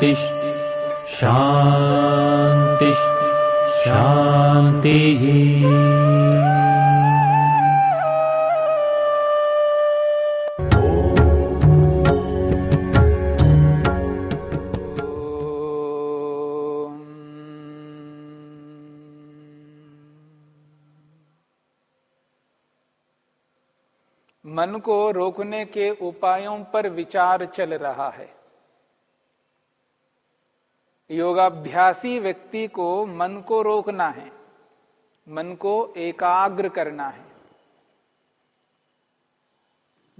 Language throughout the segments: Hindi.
शान्तिः शान्तिः शान्तिः मन को रोकने के उपायों पर विचार चल रहा है। योगाभ्यासी व्यक्ति को मन को रोकना है, मन को एकाग्र करना है।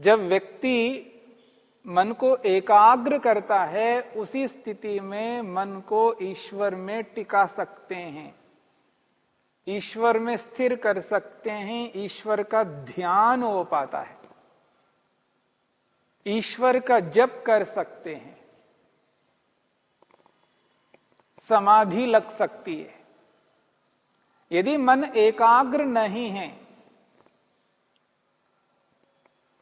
जब व्यक्ति मन को एकाग्र करता है, उसी स्थिति में मन को ईश्वर में टिका सकते हैं। ईश्वर में स्थिर कर सकते हैं, ईश्वर का ध्यान हो पाता है। ईश्वर का जप कर सकते हैं। समाधि लग सकती है। यदि मन एकाग्र नहीं है,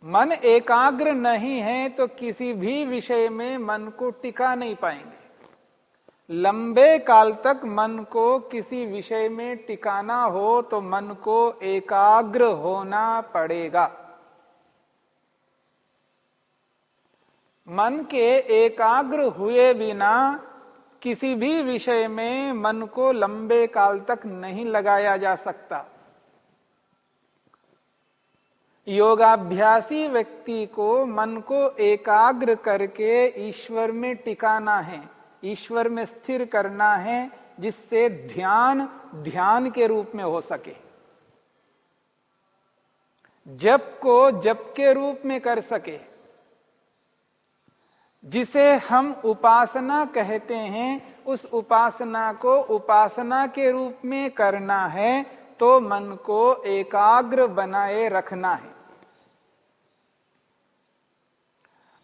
मन एकाग्र नहीं है तो किसी भी विषय में मन को टिका नहीं पाएँगे। लंबे काल तक मन को किसी विषय में टिकाना हो तो मन को एकाग्र होना पड़ेगा। मन के एकाग्र हुए बिना किसी भी विषय में मन को लंबे काल तक नहीं लगाया जा सकता। योगाभ्यासी व्यक्ति को मन को एकाग्र करके ईश्वर में टिकाना है, ईश्वर में स्थिर करना है, जिससे ध्यान ध्यान के रूप में हो सके। जप को जप के रूप में कर सके। जिसे हम उपासना कहते हैं, उस उपासना को उपासना के रूप में करना है तो मन को एकाग्र बनाए रखना है।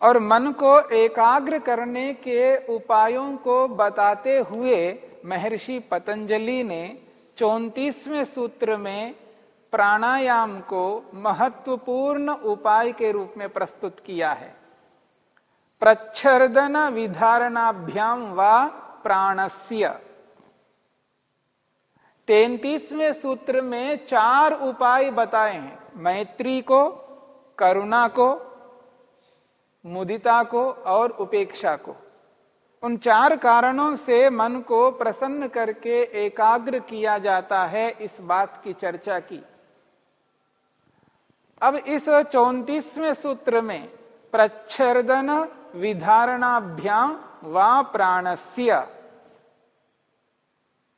और मन को एकाग्र करने के उपायों को बताते हुए महर्षि पतंजलि ने चौतीसवें सूत्र में प्राणायाम को महत्वपूर्ण उपाय के रूप में प्रस्तुत किया है। प्रच्छर्दन विधारणाभ्याम व प्राणस्य। तैतीसवें सूत्र में चार उपाय बताए हैं। मैत्री को, करुणा को, मुदिता को और उपेक्षा को। उन चार कारणों से मन को प्रसन्न करके एकाग्र किया जाता है इस बात की चर्चा की। अब इस चौतीसवें सूत्र में प्रच्छर्दन विधारणाभ्याम व प्राणस्य।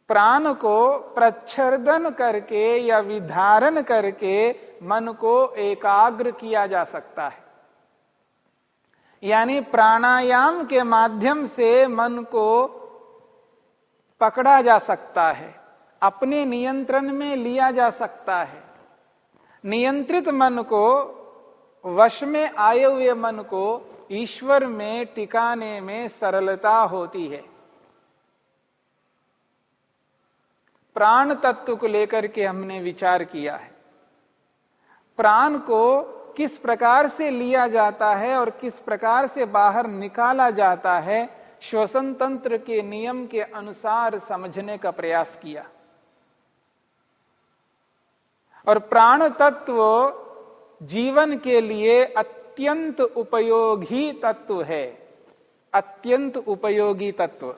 प्राण को प्रच्छर्दन करके या विधारण करके मन को एकाग्र किया जा सकता है। यानी प्राणायाम के माध्यम से मन को पकड़ा जा सकता है, अपने नियंत्रण में लिया जा सकता है। नियंत्रित मन को वश में आए हुए मन को ईश्वर में टिकाने में सरलता होती है। प्राण तत्व को लेकर के हमने विचार किया है। प्राण को किस प्रकार से लिया जाता है और किस प्रकार से बाहर निकाला जाता है, श्वसन तंत्र के नियम के अनुसार समझने का प्रयास किया। और प्राण तत्व जीवन के लिए अत्यंत उपयोगी तत्व है। अत्यंत उपयोगी तत्व।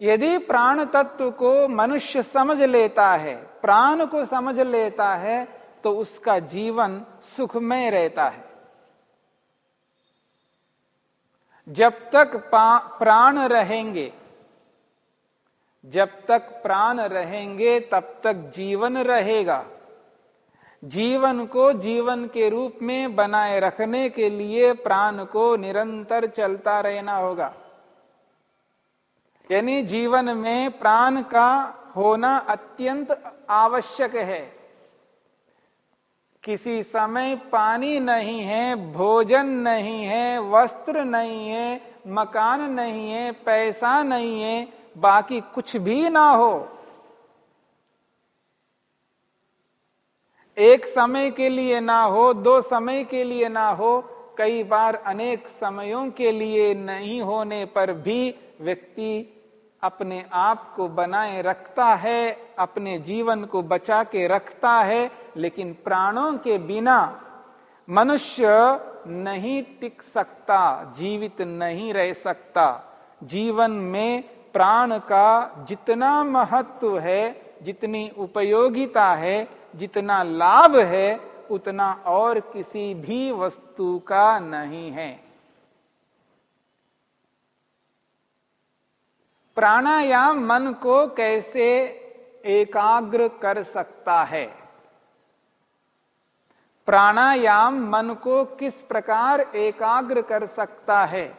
यदि प्राण तत्व को मनुष्य समझ लेता है, प्राण को समझ लेता है तो उसका जीवन सुखमय रहता है। जब तक प्राण रहेंगे, जब तक प्राण रहेंगे, तब तक जीवन रहेगा। जीवन को जीवन के रूप में बनाए रखने के लिए प्राण को निरंतर चलता रहना होगा। यानी जीवन में प्राण का होना अत्यंत आवश्यक है। किसी समय पानी नहीं है, भोजन नहीं है, वस्त्र नहीं है, मकान नहीं है, पैसा नहीं है, बाकी कुछ भी ना हो। एक समय के लिए ना हो, दो समय के लिए ना हो, कई बार अनेक समयों के लिए नहीं होने पर भी व्यक्ति अपने आप को बनाए रखता है, अपने जीवन को बचा के रखता है, लेकिन प्राणों के बिना मनुष्य नहीं टिक सकता, जीवित नहीं रह सकता। जीवन में प्राण का जितना महत्व है, जितनी उपयोगिता है जितना लाभ है, उतना और किसी भी वस्तु का नहीं है। प्राणायाम मन को कैसे एकाग्र कर सकता है? प्राणायाम मन को किस प्रकार एकाग्र कर सकता है?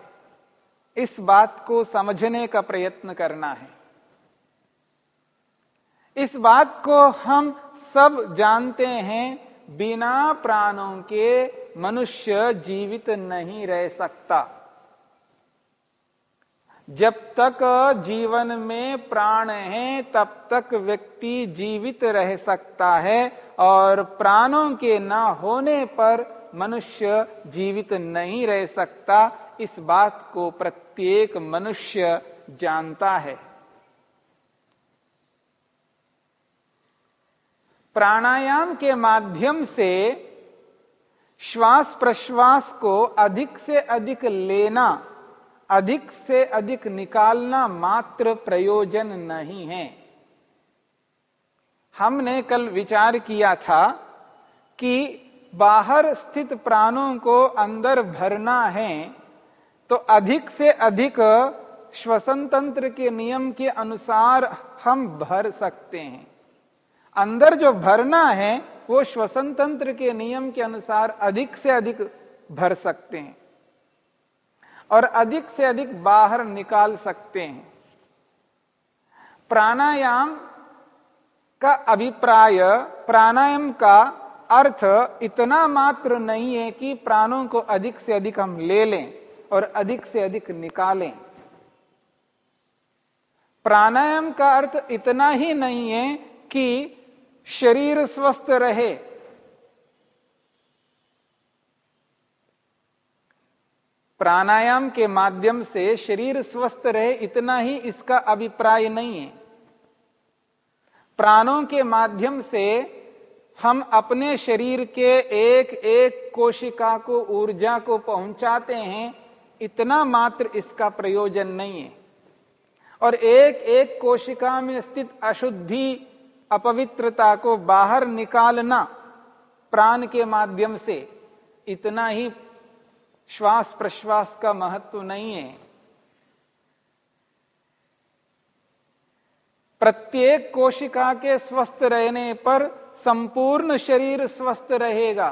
इस बात को समझने का प्रयत्न करना है। इस बात को हम सब जानते हैं, बिना प्राणों के मनुष्य जीवित नहीं रह सकता। जब तक जीवन में प्राण है, तब तक व्यक्ति जीवित रह सकता है और प्राणों के न होने पर मनुष्य जीवित नहीं रह सकता। इस बात को प्रत्येक मनुष्य जानता है। प्राणायाम के माध्यम से श्वास प्रश्वास को अधिक से अधिक लेना, अधिक से अधिक निकालना मात्र प्रयोजन नहीं है। हमने कल विचार किया था कि बाहर स्थित प्राणों को अंदर भरना है तो अधिक से अधिक श्वसन तंत्र के नियम के अनुसार हम भर सकते हैं। अंदर जो भरना है, वो श्वसन तंत्र के नियम के अनुसार अधिक से अधिक भर सकते हैं और अधिक से अधिक बाहर निकाल सकते हैं। प्राणायाम का अभिप्राय, प्राणायाम का अर्थ इतना मात्र नहीं है कि प्राणों को अधिक से अधिक हम ले लें और अधिक से अधिक निकालें। प्राणायाम का अर्थ इतना ही नहीं है कि शरीर स्वस्थ रहे। प्राणायाम के माध्यम से शरीर स्वस्थ रहे इतना ही इसका अभिप्राय नहीं है। प्राणों के माध्यम से हम अपने शरीर के एक एक कोशिका को, ऊर्जा को पहुंचाते हैं, इतना मात्र इसका प्रयोजन नहीं है। और एक एक कोशिका में स्थित अशुद्धि अपवित्रता को बाहर निकालना प्राण के माध्यम से इतना ही श्वास प्रश्वास का महत्व नहीं है। प्रत्येक कोशिका के स्वस्थ रहने पर संपूर्ण शरीर स्वस्थ रहेगा।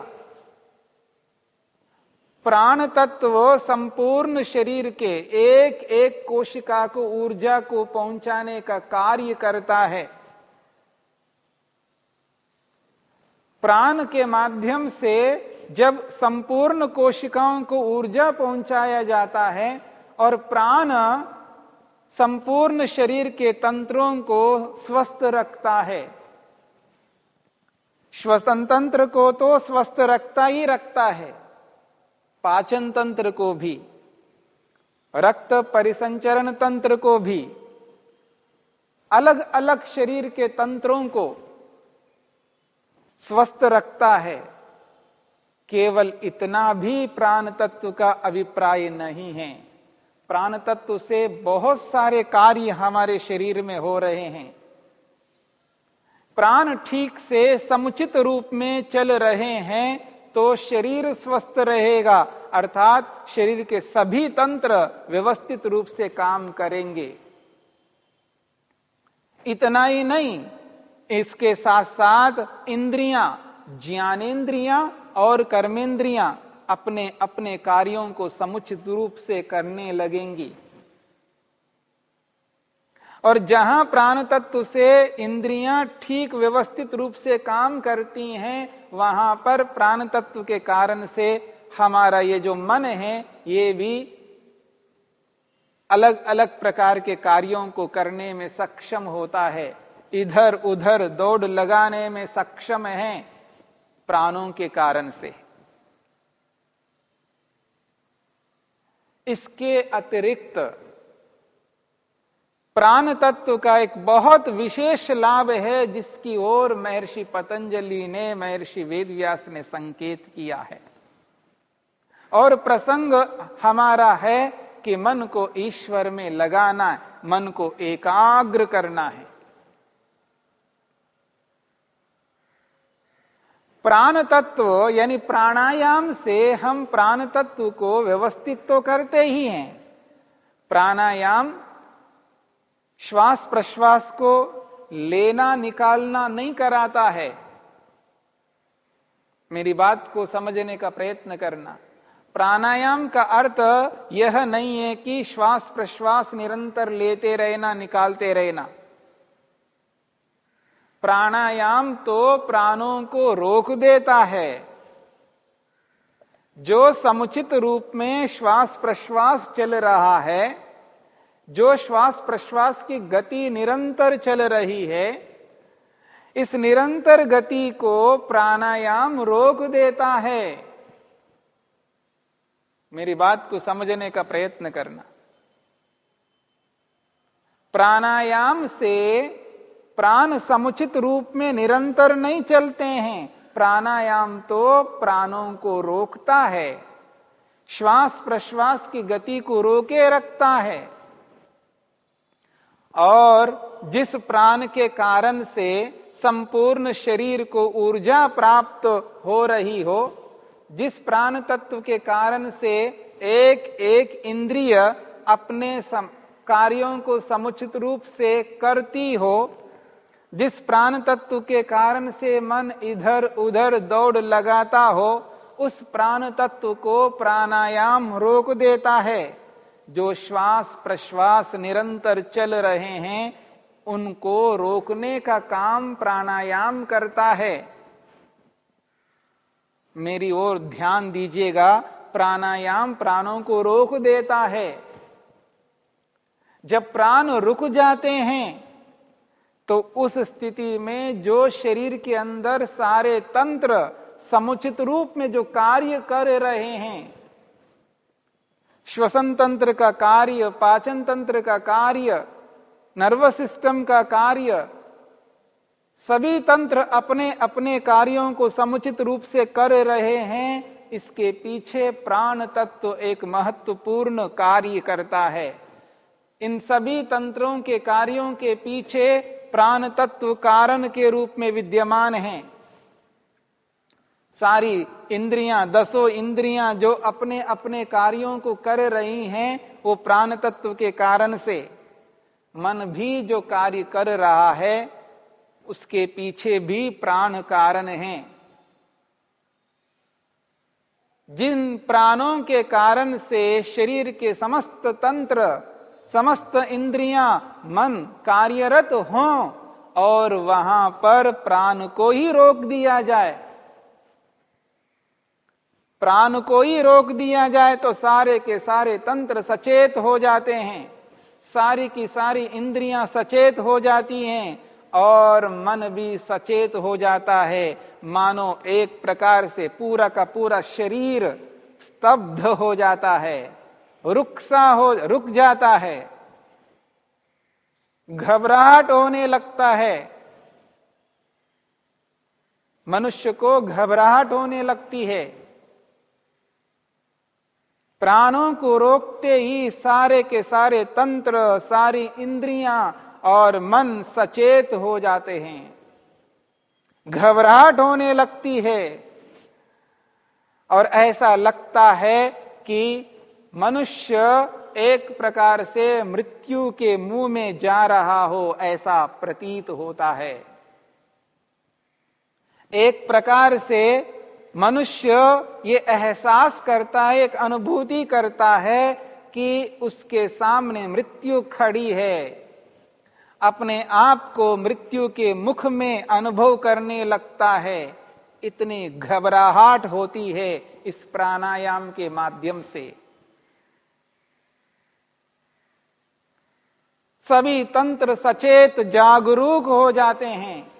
प्राण तत्व संपूर्ण शरीर के एक एक कोशिका को ऊर्जा को पहुँचाने का कार्य करता है। प्राण के माध्यम से जब संपूर्ण कोशिकाओं को ऊर्जा पहुँचाया जाता है और प्राण संपूर्ण शरीर के तंत्रों को स्वस्थ रखता है। श्वसन तंत्र को तो स्वस्थ रखता ही रखता है पाचन तंत्र को भी, रक्त परिसंचरण तंत्र को भी अलग अलग शरीर के तंत्रों को स्वस्थ रखता है, केवल इतना भी प्राण तत्व का अभिप्राय नहीं है। प्राण तत्व से बहुत सारे कार्य हमारे शरीर में हो रहे हैं। प्राण ठीक से समुचित रूप में चल रहे हैं तो शरीर स्वस्थ रहेगा, अर्थात शरीर के सभी तंत्र व्यवस्थित रूप से काम करेंगे। इतना ही नहीं इसके साथ साथ इंद्रियाँ ज्ञानेन्द्रियाँ और कर्मेंद्रियाँ अपने अपने कार्यों को समुचित रूप से करने लगेंगी। और जहाँ प्राण तत्व से इंद्रियाँ ठीक व्यवस्थित रूप से काम करती हैं, वहाँ पर प्राण तत्व के कारण से हमारा ये जो मन है, ये भी अलग अलग प्रकार के कार्यों को करने में सक्षम होता है। इधर उधर दौड़ लगाने में सक्षम है प्राणों के कारण से। इसके अतिरिक्त प्राण तत्व का एक बहुत विशेष लाभ है, जिसकी ओर महर्षि पतंजलि ने, महर्षि वेदव्यास ने संकेत किया है। और प्रसंग हमारा है कि मन को ईश्वर में लगाना मन को एकाग्र करना है। प्राण तत्व यानी प्राणायाम से हम प्राण तत्व को व्यवस्थित तो करते ही हैं। प्राणायाम, श्वास प्रश्वास को लेना, निकालना नहीं कराता है। मेरी बात को समझने का प्रयत्न करना। प्राणायाम का अर्थ यह नहीं है कि श्वास प्रश्वास निरंतर लेते रहना, निकालते रहना। प्राणायाम तो प्राणों को रोक देता है। जो समुचित रूप में श्वास प्रश्वास चल रहा है, जो श्वास प्रश्वास की गति निरंतर चल रही है, इस निरंतर गति को प्राणायाम रोक देता है। मेरी बात को समझने का प्रयत्न करना। प्राणायाम से प्राण समुचित रूप में निरंतर नहीं चलते हैं। प्राणायाम तो प्राणों को रोकता है। श्वास प्रश्वास की गति को रोके रखता है। और जिस प्राण के कारण से संपूर्ण शरीर को ऊर्जा प्राप्त हो रही हो, जिस प्राण तत्व के कारण से एक एक इंद्रिय अपने कार्यों को समुचित रूप से करती हो जिस प्राण तत्व के कारण से मन इधर उधर दौड़ लगाता हो, उस प्राण तत्व को प्राणायाम रोक देता है। जो श्वास प्रश्वास निरंतर चल रहे हैं, उनको रोकने का काम प्राणायाम करता है। मेरी ओर ध्यान दीजिएगा, प्राणायाम प्राणों को रोक देता है। जब प्राण रुक जाते हैं तो उस स्थिति में जो शरीर के अंदर सारे तंत्र समुचित रूप में जो कार्य कर रहे हैं, श्वसन तंत्र का कार्य, पाचन तंत्र का कार्य, नर्वस सिस्टम का कार्य, सभी तंत्र अपने अपने कार्यों को समुचित रूप से कर रहे हैं, इसके पीछे प्राण तत्व एक महत्वपूर्ण कार्य करता है। इन सभी तंत्रों के कार्यों के पीछे प्राण तत्व कारण के रूप में विद्यमान हैं। सारी इंद्रियाँ, दसों इंद्रियाँ जो अपने अपने कार्यों को कर रही हैं, वो प्राण तत्व के कारण से। मन भी जो कार्य कर रहा है, उसके पीछे भी प्राण कारण है। जिन प्राणों के कारण से शरीर के समस्त तंत्र समस्त इंद्रियाँ मन कार्यरत हो और वहाँ पर प्राण को ही रोक दिया जाए। प्राण को ही रोक दिया जाए तो सारे के सारे तंत्र सचेत हो जाते हैं। सारी की सारी इंद्रियाँ सचेत हो जाती हैं और मन भी सचेत हो जाता है। मानो एक प्रकार से पूरा का पूरा शरीर स्तब्ध हो जाता है। रुकसा हो, रुक जाता है। घबराहट होने लगता है। मनुष्य को घबराहट होने लगती है। प्राणों को रोकते ही सारे के सारे तंत्र, सारी इंद्रियाँ और मन सचेत हो जाते हैं। घबराहट होने लगती है। और ऐसा लगता है कि मनुष्य एक प्रकार से मृत्यु के मुँह में जा रहा हो, ऐसा प्रतीत होता है। एक प्रकार से मनुष्य ये एहसास करता है, एक अनुभूति करता है कि उसके सामने मृत्यु खड़ी है। अपने आप को मृत्यु के मुख में अनुभव करने लगता है। इतनी घबराहट होती है इस प्राणायाम के माध्यम से। सभी तंत्र सचेत जागरूक हो जाते हैं।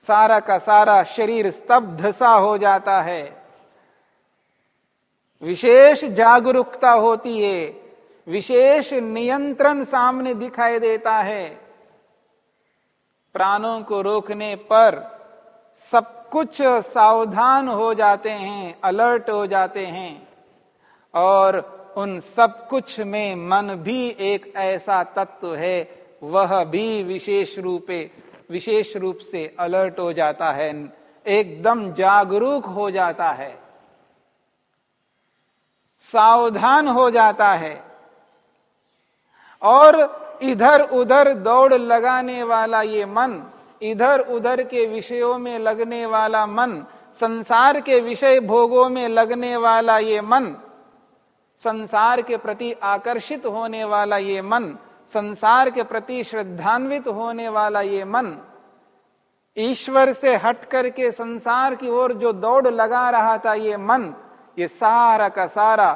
सारा का सारा शरीर स्तब्ध सा हो जाता है। विशेष जागरूकता होती है। विशेष नियंत्रण सामने दिखाई देता है। प्राणों को रोकने पर सब कुछ सावधान हो जाते हैं, अलर्ट हो जाते हैं। और उन सब कुछ में मन भी एक ऐसा तत्व है, वह भी विशेष रूपे, विशेष रूप से अलर्ट हो जाता है, एकदम जागरूक हो जाता है, सावधान हो जाता है, और इधर उधर दौड़ लगाने वाला ये मन, इधर उधर के विषयों में लगने वाला मन, संसार के विषय भोगों में लगने वाला ये मन संसार के प्रति आकर्षित होने वाला ये मन, संसार के प्रति श्रद्धान्वित होने वाला ये मन, ईश्वर से हट करके संसार की ओर जो दौड़ लगा रहा था ये मन, ये सारा का सारा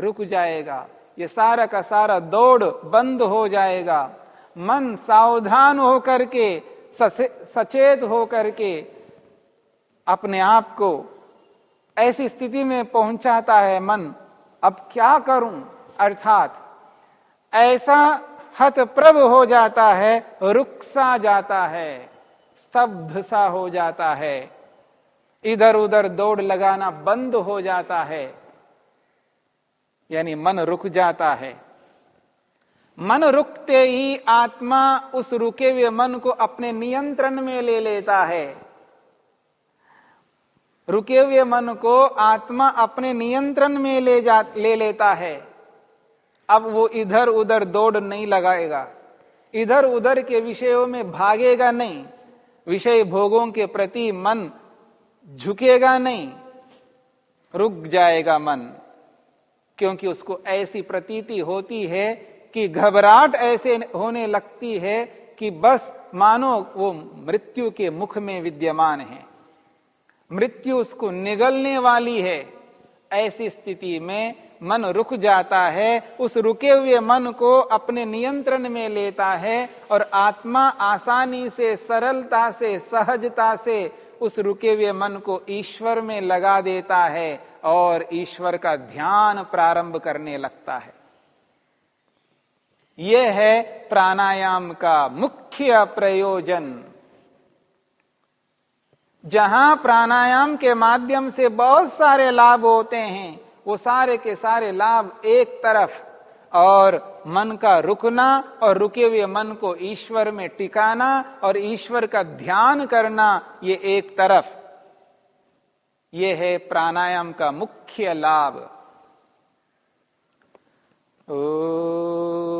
रुक जाएगा। ये सारा का सारा दौड़ बंद हो जाएगा। मन सावधान होकर के सचेत होकर के अपने आप को ऐसी स्थिति में पहुंचाता है मन। अब क्या करूँ? अर्थात, ऐसा हतप्रभ हो जाता है, रुक सा जाता है, स्तब्ध सा हो जाता है इधर उधर दौड़ लगाना बंद हो जाता है, यानी मन रुक जाता है। मन रुकते ही आत्मा उस रुके हुए मन को अपने नियंत्रण में ले लेता है। रुके हुए मन को आत्मा अपने नियंत्रण में ले जा, ले लेता है। अब वो इधर उधर दौड़ नहीं लगाएगा। इधर उधर के विषयों में भागेगा नहीं। विषय भोगों के प्रति मन झुकेगा नहीं। रुक जाएगा मन, क्योंकि उसको ऐसी प्रतीति होती है कि घबराहट ऐसे होने लगती है कि बस मानो वो मृत्यु के मुख में विद्यमान है। मृत्यु उसको निगलने वाली है। ऐसी स्थिति में मन रुक जाता है, उस रुके हुए मन को अपने नियंत्रण में लेता है और आत्मा आसानी से, सरलता से, सहजता से उस रुके हुए मन को ईश्वर में लगा देता है और ईश्वर का ध्यान प्रारंभ करने लगता है। यह है प्राणायाम का मुख्य प्रयोजन। जहाँ प्राणायाम के माध्यम से बहुत सारे लाभ होते हैं, वो सारे के सारे लाभ एक तरफ़ और मन का रुकना और रुके हुए मन को ईश्वर में टिकाना और ईश्वर का ध्यान करना, ये एक तरफ़। ये है प्राणायाम का मुख्य लाभ। ओ